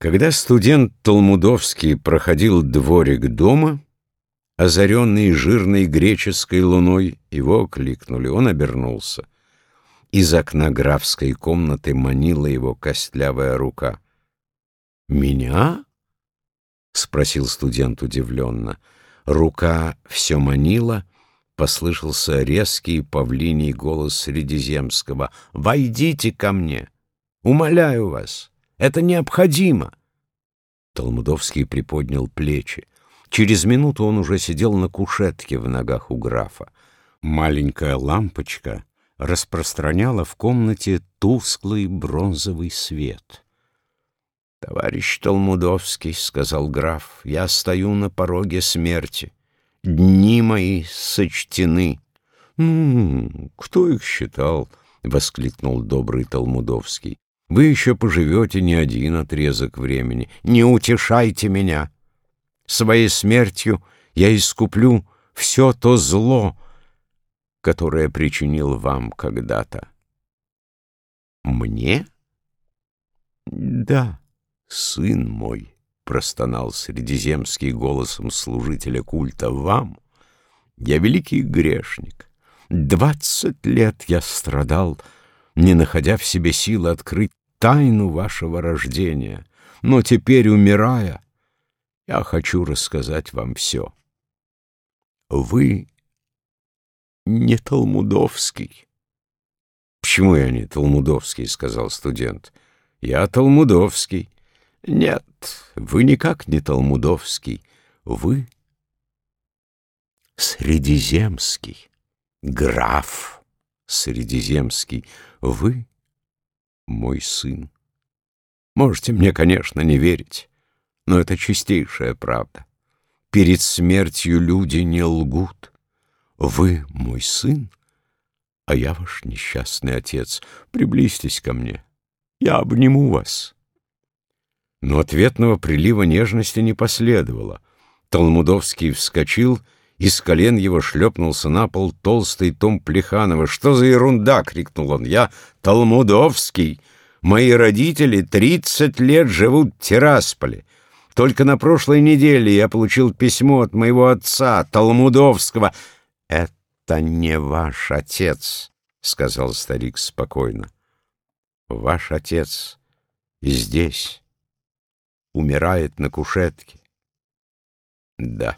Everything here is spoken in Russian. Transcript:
Когда студент Толмудовский проходил дворик дома, озаренный жирной греческой луной, его окликнули. Он обернулся. Из окна графской комнаты манила его костлявая рука. «Меня?» — спросил студент удивленно. Рука все манила, послышался резкий павлиний голос Средиземского. «Войдите ко мне! Умоляю вас!» Это необходимо. Толмудовский приподнял плечи. Через минуту он уже сидел на кушетке в ногах у графа. Маленькая лампочка распространяла в комнате тусклый бронзовый свет. «Товарищ Толмудовский», — сказал граф, — «я стою на пороге смерти. Дни мои сочтены». «Ну, кто их считал?» — воскликнул добрый Толмудовский. Вы еще поживете не один отрезок времени. Не утешайте меня. Своей смертью я искуплю все то зло, которое причинил вам когда-то. Мне? Да, сын мой, простонал средиземский голосом служителя культа, вам. Я великий грешник. Двадцать лет я страдал, не находя в себе силы открыть тайну вашего рождения, но теперь, умирая, я хочу рассказать вам все. Вы не Талмудовский. «Почему я не Талмудовский?» — сказал студент. «Я Талмудовский». «Нет, вы никак не Талмудовский. Вы Средиземский, граф Средиземский. Вы мой сын. Можете мне, конечно, не верить, но это чистейшая правда. Перед смертью люди не лгут. Вы мой сын, а я ваш несчастный отец. Приблизьтесь ко мне, я обниму вас. Но ответного прилива нежности не последовало. Толмудовский вскочил и с колен его шлепнулся на пол толстый том Плеханова. «Что за ерунда?» — крикнул он. «Я Талмудовский. Мои родители тридцать лет живут в Тирасполе. Только на прошлой неделе я получил письмо от моего отца, Талмудовского. «Это не ваш отец», — сказал старик спокойно. «Ваш отец здесь, умирает на кушетке». «Да».